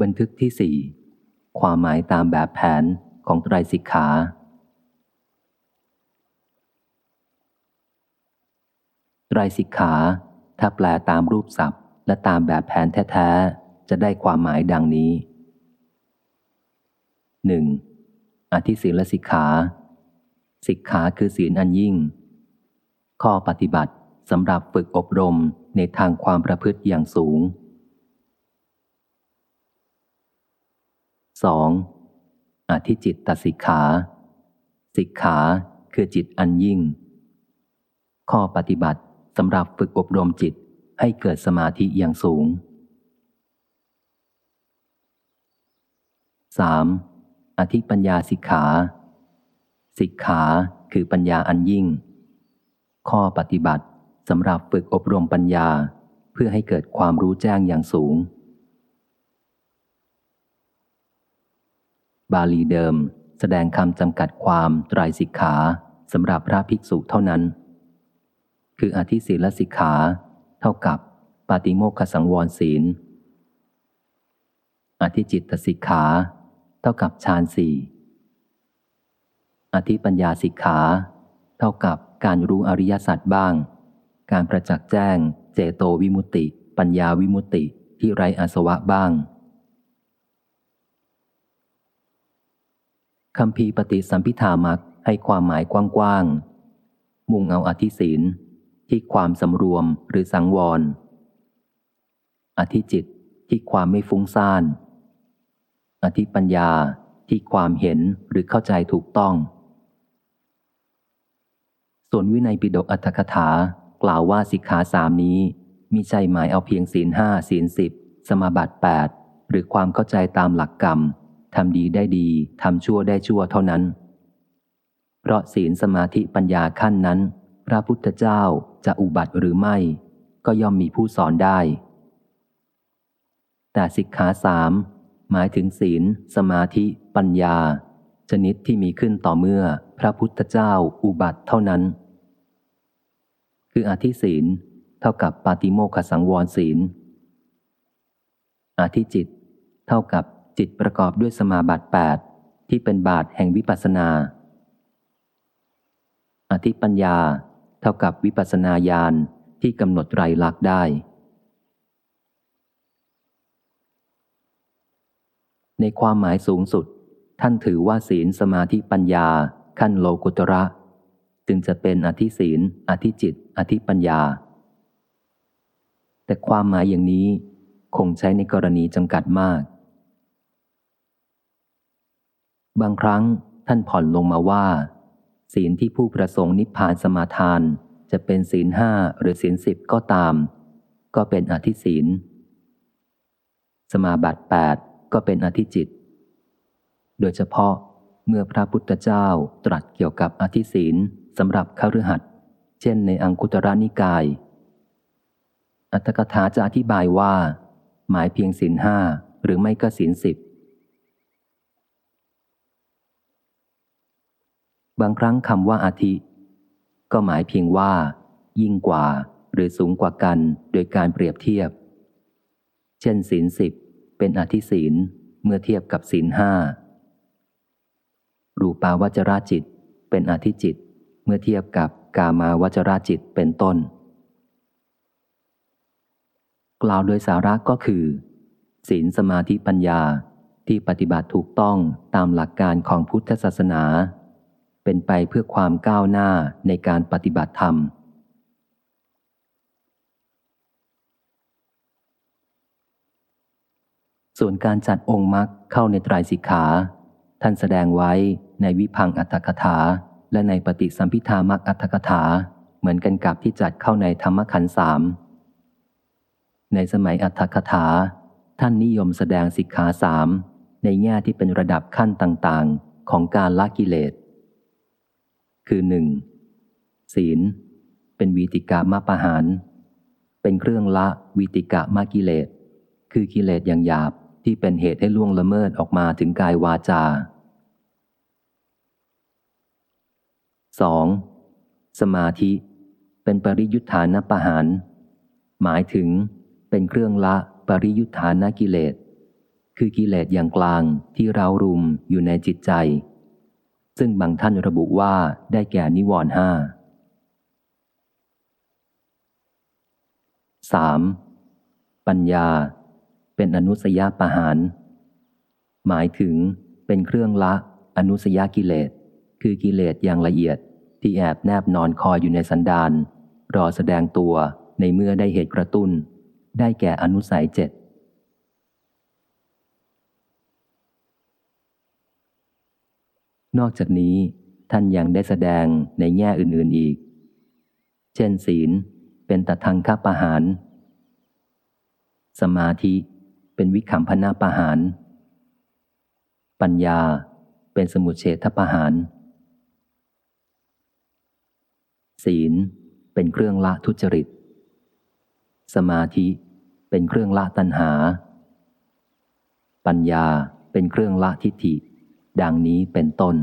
บันทึกที่สี่ความหมายตามแบบแผนของไตรสิกขา ไตรสิกขา ถ้าแปลตามรูปศัพท์ และตามแบบแผนแท้ๆ จะได้ความหมายดังนี้ 1. อธิศีลสิกขา สิกขาคือศีลอันยิ่ง ข้อปฏิบัติสำหรับฝึกอบรมในทางความประพฤติอย่างสูง 2. อธิจิตตสิกขา สิกขาคือจิตอันยิ่ง ข้อปฏิบัติสำหรับฝึกอบรมจิตให้เกิดสมาธิอย่างสูง 3. อธิปัญญาสิกขา สิกขาคือปัญญาอันยิ่ง ข้อปฏิบัติสำหรับฝึกอบรมปัญญาเพื่อให้เกิดความรู้แจ้งอย่างสูง บาลีเดิม แสดงคำจำกัดความตรายสิกขาสำหรับพระภิกษุเท่านั้น คืออธิศีลสิกขา เท่ากับปาติโมคสังวรศีล อธิจิตตสิกขา เท่ากับฌานสี่อธิปัญญาสิกขา เท่ากับการรู้อริยสัจบ้าง การประจักษ์แจ้ง เจโตวิมุตติ ปัญญาวิมุตติที่ไรอาสวะบ้าง คำพีปฏิสัมพิธามักให้ความหมายกว้างๆ มุ่งเอาอธิศีลที่ความสำรวมหรือสังวร อธิจิตที่ความไม่ฟุ้งซ่าน อธิปัญญาที่ความเห็นหรือเข้าใจถูกต้อง ส่วนวินัยปิฎกอัตถกถากล่าวว่าสิกขาสามนี้ มีใจหมายเอาเพียงศีลห้าศีลสิบสมาบัติแปดหรือความเข้าใจตามหลักกรรม ทำดีได้ดี ทำชั่วได้ชั่วเท่านั้น เพราะศีลสมาธิปัญญาขั้นนั้น พระพุทธเจ้าจะอุบัติหรือไม่ ก็ย่อมมีผู้สอนได้ แต่สิกขาสามหมายถึงศีล สมาธิ ปัญญา ชนิดที่มีขึ้นต่อเมื่อพระพุทธเจ้าอุบัติเท่านั้น คืออธิศีลเท่ากับปาติโมขสังวรศีล อธิจิต เท่ากับ จิตประกอบด้วยสมาบัติ 8 ที่เป็นบาทแห่งวิปัสนา อธิปัญญาเท่ากับวิปัสนาญาณที่กำหนดไรลักษ์ได้ ในความหมายสูงสุด ท่านถือว่าศีลสมาธิปัญญา ขั้นโลกุตระ จึงจะเป็นอธิศีล อธิจิต อธิปัญญา แต่ความหมายอย่างนี้คงใช้ในกรณีจำกัดมาก บางครั้งท่านผ่อนลงมาว่า ศีลที่ผู้ประสงค์นิพพานสมาทาน จะเป็นศีลห้าหรือศีลสิบก็ตาม ก็เป็นอธิศีล สมาบัติแปดก็เป็นอธิจิต โดยเฉพาะเมื่อพระพุทธเจ้าตรัสเกี่ยวกับอธิศีลสำหรับคฤหัสถ์เช่นในอังคุตระนิกาย อัตถกถาจะอธิบายว่า หมายเพียงศีลห้าหรือไม่ก็ศีลสิบ บางครั้งคำว่าอาทิ ก็หมายเพียงว่า ยิ่งกว่าหรือสูงกว่ากันโดยการเปรียบเทียบ เช่นศีลสิบเป็นอธิศีลเมื่อเทียบกับศีลห้ารูปาวจราจิตเป็นอธิจิตเมื่อเทียบกับกามาวจราจิตเป็นต้น กล่าวโดยสาระก็คือ ศีลสมาธิปัญญาที่ปฏิบัติถูกต้องตามหลักการของพุทธศาสนา เป็นไปเพื่อความก้าวหน้าในการปฏิบัติธรรม ส่วนการจัดองค์มรรคเข้าในตรายสิกขา ท่านแสดงไว้ในวิพังอัตถกถา และในปฏิสัมพิธามรรคอัตถกถา เหมือนกันกับที่จัดเข้าในธรรมขันธ์สามในสมัยอัตถกถา ท่านนิยมแสดงสิกขาสามในแง่ที่เป็นระดับขั้นต่างๆ ของการละกิเลส คือหนึ่งศีล เป็นวีติกามาปะหาร เป็นเครื่องละวีติกามากิเลส คือกิเลสอย่างหยาบที่เป็นเหตุให้ล่วงละเมิดออกมาถึงกายวาจา 2. สมาธิ เป็นปริยุทธานปะหาร หมายถึงเป็นเครื่องละปริยุทธานกิเลส คือกิเลสอย่างกลางที่เรารุมอยู่ในจิตใจ ซึ่งบางท่านระบุว่าได้แก่นิวรณ์ห้า 3. ปัญญา เป็นอนุสยาปหารหมายถึงเป็นเครื่องละอนุสยากิเลส คือกิเลสอย่างละเอียดที่แอบแนบนอนคอยอยู่ในสันดานรอแสดงตัวในเมื่อได้เหตุกระตุ้น ได้แก่อนุสัยเจ็ด นอกจากนี้ท่านยังได้แสดงในแง่อื่นๆอีก เช่นศีลเป็นตทังคปะหาร สมาธิเป็นวิคัมพนาปะหาร ปัญญาเป็นสมุเฉทปะหาร ศีลเป็นเครื่องละทุจริต สมาธิเป็นเครื่องละตัณหา ปัญญาเป็นเครื่องละทิฏฐิ ดังนี้เป็นต้น